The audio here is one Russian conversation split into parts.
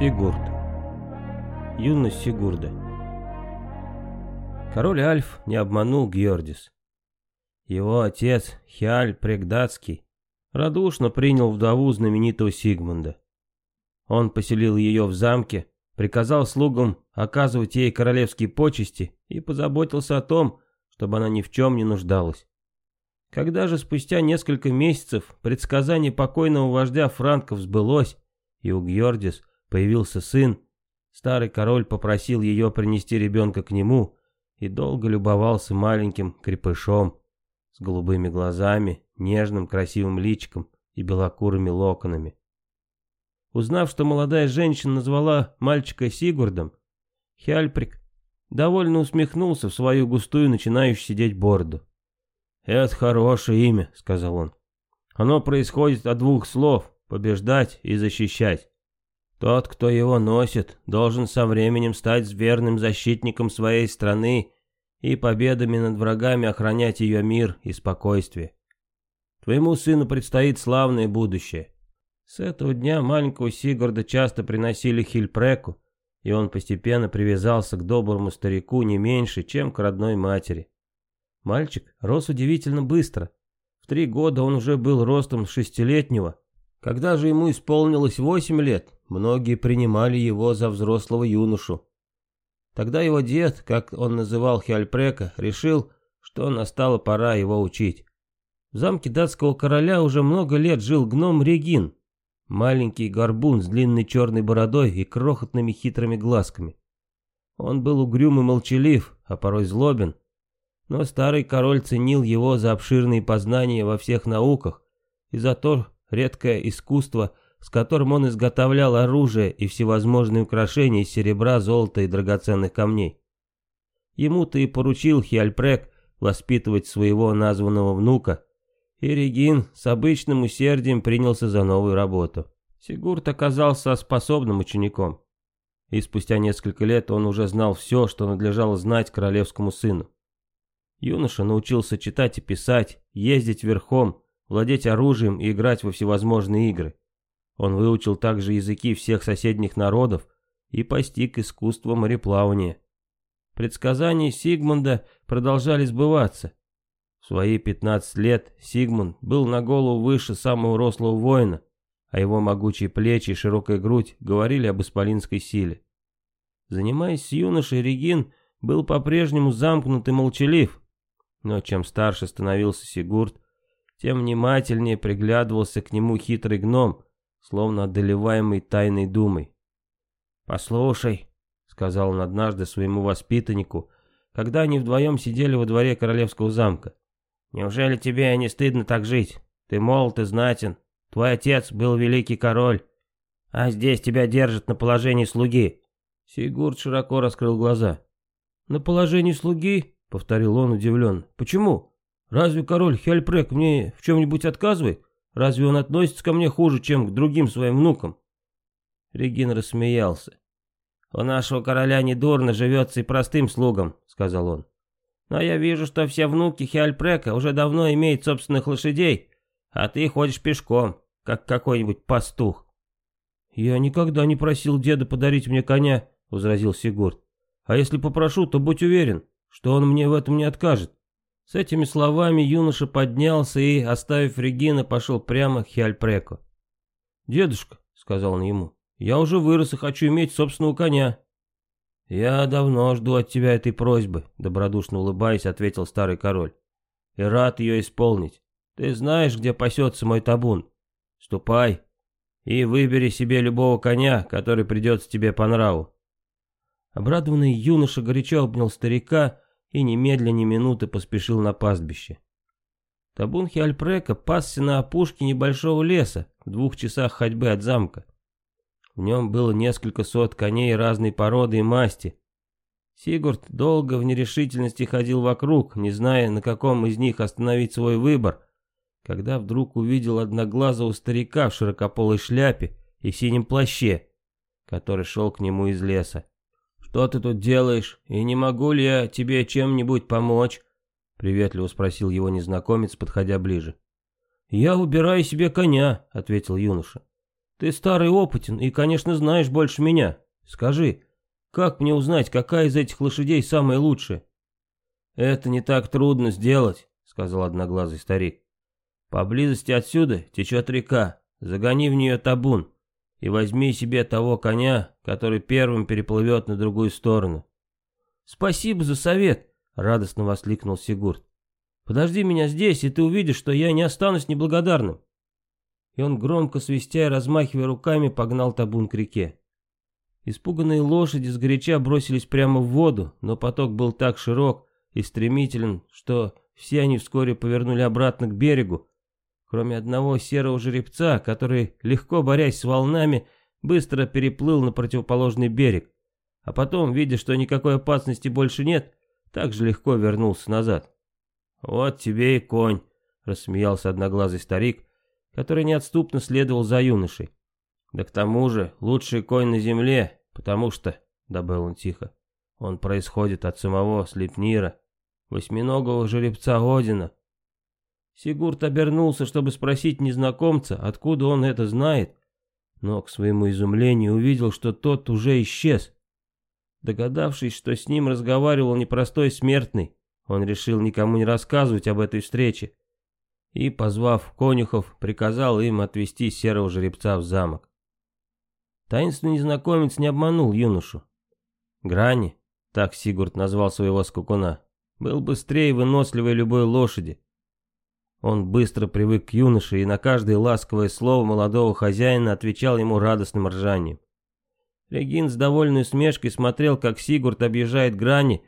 Сигурд. Юность Сигурда. Король Альф не обманул Геордис. Его отец, Хиаль Прегдатский, радушно принял вдову знаменитого Сигмунда. Он поселил ее в замке, приказал слугам оказывать ей королевские почести и позаботился о том, чтобы она ни в чем не нуждалась. Когда же спустя несколько месяцев предсказание покойного вождя франков сбылось, и у Геордис появился сын, старый король попросил ее принести ребенка к нему и долго любовался маленьким крепышом с голубыми глазами, нежным красивым личиком и белокурыми локонами. Узнав, что молодая женщина назвала мальчика Сигурдом, Хяльприк довольно усмехнулся в свою густую начинающую сидеть бороду. «Это хорошее имя», — сказал он. «Оно происходит от двух слов — побеждать и защищать. Тот, кто его носит, должен со временем стать верным защитником своей страны и победами над врагами охранять ее мир и спокойствие. Твоему сыну предстоит славное будущее. С этого дня маленького Сигурда часто приносили Хильпреку, и он постепенно привязался к доброму старику не меньше, чем к родной матери. Мальчик рос удивительно быстро. В три года он уже был ростом шестилетнего. Когда же ему исполнилось восемь лет, Многие принимали его за взрослого юношу. Тогда его дед, как он называл Хиальпрека, решил, что настала пора его учить. В замке датского короля уже много лет жил гном Регин, маленький горбун с длинной черной бородой и крохотными хитрыми глазками. Он был угрюм и молчалив, а порой злобен, но старый король ценил его за обширные познания во всех науках и за то редкое искусство, с которым он изготовлял оружие и всевозможные украшения из серебра, золота и драгоценных камней. Ему-то и поручил Хиальпрек воспитывать своего названного внука, и Регин с обычным усердием принялся за новую работу. Сигурд оказался способным учеником, и спустя несколько лет он уже знал все, что надлежало знать королевскому сыну. Юноша научился читать и писать, ездить верхом, владеть оружием и играть во всевозможные игры. Он выучил также языки всех соседних народов и постиг искусство мореплавания. Предсказания Сигмунда продолжали сбываться. В свои 15 лет Сигмунд был на голову выше самого рослого воина, а его могучие плечи и широкая грудь говорили об исполинской силе. Занимаясь с юношей, Регин был по-прежнему замкнут и молчалив, но чем старше становился Сигурд, тем внимательнее приглядывался к нему хитрый гном, словно одолеваемый тайной думой. «Послушай», — сказал он однажды своему воспитаннику, когда они вдвоем сидели во дворе королевского замка. «Неужели тебе не стыдно так жить? Ты молод и знатен, твой отец был великий король, а здесь тебя держат на положении слуги». Сигурд широко раскрыл глаза. «На положении слуги?» — повторил он удивленно. «Почему? Разве король Хельпрек мне в чем-нибудь отказывает? Разве он относится ко мне хуже, чем к другим своим внукам?» Регин рассмеялся. «У нашего короля недурно живется и простым слугам», — сказал он. «Но я вижу, что все внуки Хиальпрека уже давно имеют собственных лошадей, а ты ходишь пешком, как какой-нибудь пастух». «Я никогда не просил деда подарить мне коня», — возразил Сигурд. «А если попрошу, то будь уверен, что он мне в этом не откажет. С этими словами юноша поднялся и, оставив Регина, пошел прямо к Хиальпреку. «Дедушка», — сказал он ему, — «я уже вырос и хочу иметь собственного коня». «Я давно жду от тебя этой просьбы», — добродушно улыбаясь, ответил старый король. «И рад ее исполнить. Ты знаешь, где пасется мой табун. Ступай и выбери себе любого коня, который придется тебе по нраву». Обрадованный юноша горячо обнял старика и немедля ни минуты поспешил на пастбище. Табун Хиальпрека пасся на опушке небольшого леса, в двух часах ходьбы от замка. В нем было несколько сот коней разной породы и масти. Сигурд долго в нерешительности ходил вокруг, не зная, на каком из них остановить свой выбор, когда вдруг увидел одноглазого старика в широкополой шляпе и синем плаще, который шел к нему из леса. «Что ты тут делаешь? И не могу ли я тебе чем-нибудь помочь?» Приветливо спросил его незнакомец, подходя ближе. «Я убираю себе коня», — ответил юноша. Ты старый опытен и, конечно, знаешь больше меня. Скажи, как мне узнать, какая из этих лошадей самая лучшая?» «Это не так трудно сделать», — сказал одноглазый старик. «Поблизости отсюда течет река. Загони в нее табун и возьми себе того коня, который первым переплывет на другую сторону». «Спасибо за совет», — радостно воскликнул Сигурд. «Подожди меня здесь, и ты увидишь, что я не останусь неблагодарным» и он громко свистя и размахивая руками погнал табун к реке. Испуганные лошади сгоряча бросились прямо в воду, но поток был так широк и стремителен, что все они вскоре повернули обратно к берегу, кроме одного серого жеребца, который, легко борясь с волнами, быстро переплыл на противоположный берег, а потом, видя, что никакой опасности больше нет, также легко вернулся назад. «Вот тебе и конь», — рассмеялся одноглазый старик, который неотступно следовал за юношей. Да к тому же лучший конь на земле, потому что, добавил он тихо, он происходит от самого Слепнира, восьминогого жеребца Одина. Сигурд обернулся, чтобы спросить незнакомца, откуда он это знает, но к своему изумлению увидел, что тот уже исчез. Догадавшись, что с ним разговаривал непростой смертный, он решил никому не рассказывать об этой встрече, и, позвав конюхов, приказал им отвезти серого жеребца в замок. Таинственный незнакомец не обманул юношу. Грани, так Сигурд назвал своего скакуна, был быстрее и выносливее любой лошади. Он быстро привык к юноше и на каждое ласковое слово молодого хозяина отвечал ему радостным ржанием. Регин с довольной усмешкой смотрел, как Сигурд объезжает грани,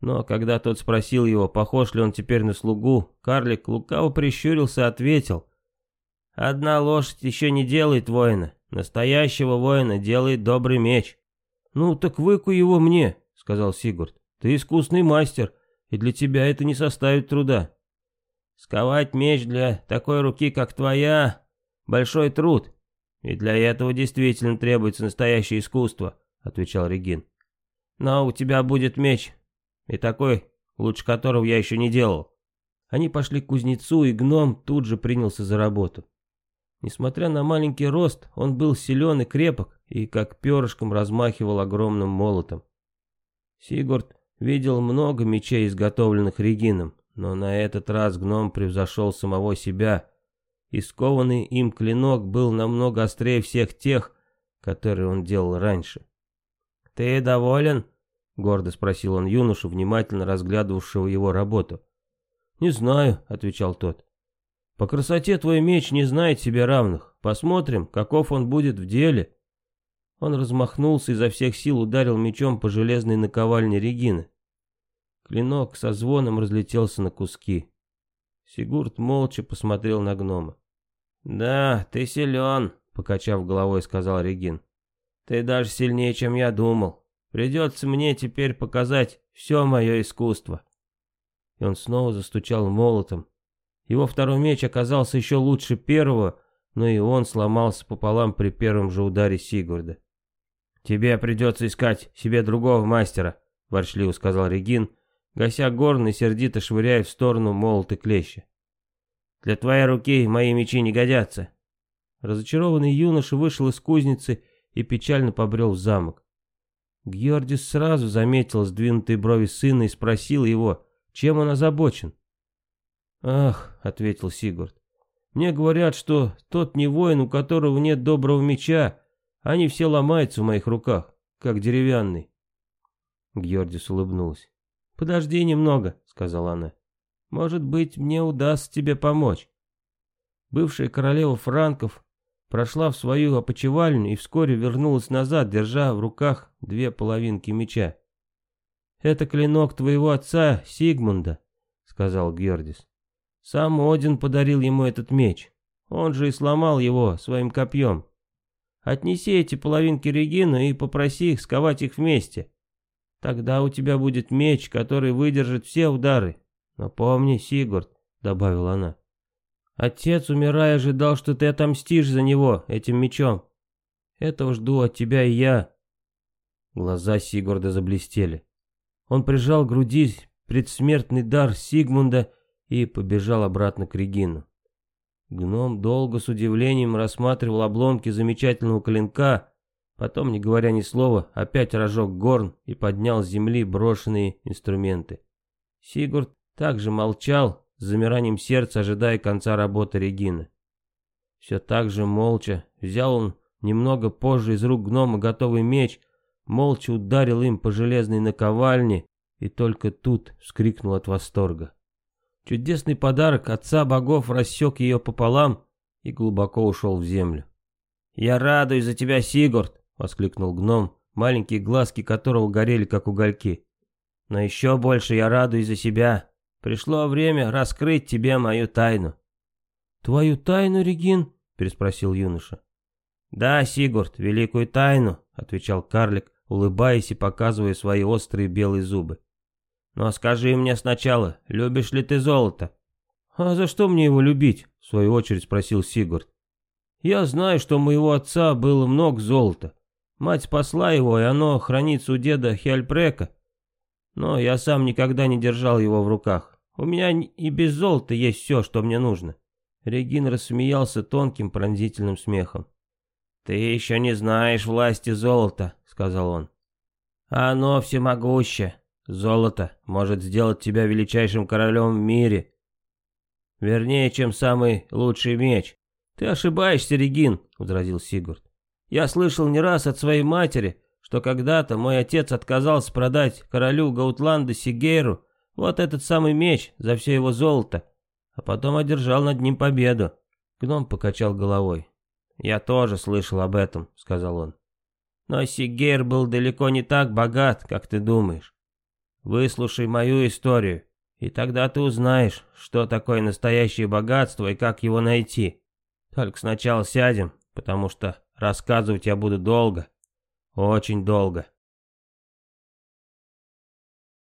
но когда тот спросил его, похож ли он теперь на слугу, карлик лукаво прищурился и ответил. «Одна лошадь еще не делает воина. Настоящего воина делает добрый меч». «Ну, так выкуй его мне», — сказал Сигурд. «Ты искусный мастер, и для тебя это не составит труда». «Сковать меч для такой руки, как твоя, большой труд, и для этого действительно требуется настоящее искусство», — отвечал Регин. «Но у тебя будет меч и такой, лучше которого я еще не делал. Они пошли к кузнецу, и гном тут же принялся за работу. Несмотря на маленький рост, он был силен и крепок, и как перышком размахивал огромным молотом. Сигурд видел много мечей, изготовленных Регином, но на этот раз гном превзошел самого себя, и скованный им клинок был намного острее всех тех, которые он делал раньше. «Ты доволен?» Гордо спросил он юношу, внимательно разглядывавшего его работу. «Не знаю», — отвечал тот. «По красоте твой меч не знает себе равных. Посмотрим, каков он будет в деле». Он размахнулся и изо всех сил ударил мечом по железной наковальне Регины. Клинок со звоном разлетелся на куски. Сигурд молча посмотрел на гнома. «Да, ты силен», — покачав головой, сказал Регин. «Ты даже сильнее, чем я думал. Придется мне теперь показать все мое искусство. И он снова застучал молотом. Его второй меч оказался еще лучше первого, но и он сломался пополам при первом же ударе Сигурда. «Тебе придется искать себе другого мастера», — ворчливо сказал Регин, гася горн и сердито швыряя в сторону молот и клещи. «Для твоей руки мои мечи не годятся». Разочарованный юноша вышел из кузницы и печально побрел в замок. Георгис сразу заметил сдвинутые брови сына и спросил его, чем он озабочен. «Ах», — ответил Сигурд, — «мне говорят, что тот не воин, у которого нет доброго меча, они все ломаются в моих руках, как деревянный». Георгис улыбнулся. «Подожди немного», — сказала она. «Может быть, мне удастся тебе помочь». Бывшая королева франков прошла в свою опочивальню и вскоре вернулась назад, держа в руках две половинки меча. «Это клинок твоего отца, Сигмунда», — сказал Георгис. «Сам Один подарил ему этот меч. Он же и сломал его своим копьем. Отнеси эти половинки Регину и попроси их сковать их вместе. Тогда у тебя будет меч, который выдержит все удары. Но помни, Сигурд», — добавила она, Отец, умирая, ожидал, что ты отомстишь за него этим мечом. Этого жду от тебя и я. Глаза Сигурда заблестели. Он прижал к груди предсмертный дар Сигмунда и побежал обратно к Регину. Гном долго с удивлением рассматривал обломки замечательного клинка, потом, не говоря ни слова, опять разжег горн и поднял с земли брошенные инструменты. Сигурд также молчал, с замиранием сердца ожидая конца работы Регины. Все так же молча взял он немного позже из рук гнома готовый меч, молча ударил им по железной наковальне и только тут вскрикнул от восторга. Чудесный подарок отца богов рассек ее пополам и глубоко ушел в землю. «Я радуюсь за тебя, Сигурд!» — воскликнул гном, маленькие глазки которого горели, как угольки. «Но еще больше я радуюсь за себя. Пришло время раскрыть тебе мою тайну». «Твою тайну, Регин?» — переспросил юноша. «Да, Сигурд, великую тайну», — отвечал карлик, улыбаясь и показывая свои острые белые зубы. «Но скажи мне сначала, любишь ли ты золото?» «А за что мне его любить?» — в свою очередь спросил Сигурд. «Я знаю, что у моего отца было много золота. Мать спасла его, и оно хранится у деда Хельпрека. Но я сам никогда не держал его в руках. У меня и без золота есть все, что мне нужно». Регин рассмеялся тонким пронзительным смехом. «Ты еще не знаешь власти золота», — сказал он. «Оно всемогуще. Золото может сделать тебя величайшим королем в мире. Вернее, чем самый лучший меч. Ты ошибаешься, Регин, возразил Сигурд. Я слышал не раз от своей матери, что когда-то мой отец отказался продать королю Гаутланда Сигейру вот этот самый меч за все его золото, а потом одержал над ним победу. Гном покачал головой. «Я тоже слышал об этом», — сказал он. «Но Сигейр был далеко не так богат, как ты думаешь. Выслушай мою историю, и тогда ты узнаешь, что такое настоящее богатство и как его найти. Только сначала сядем, потому что рассказывать я буду долго, очень долго.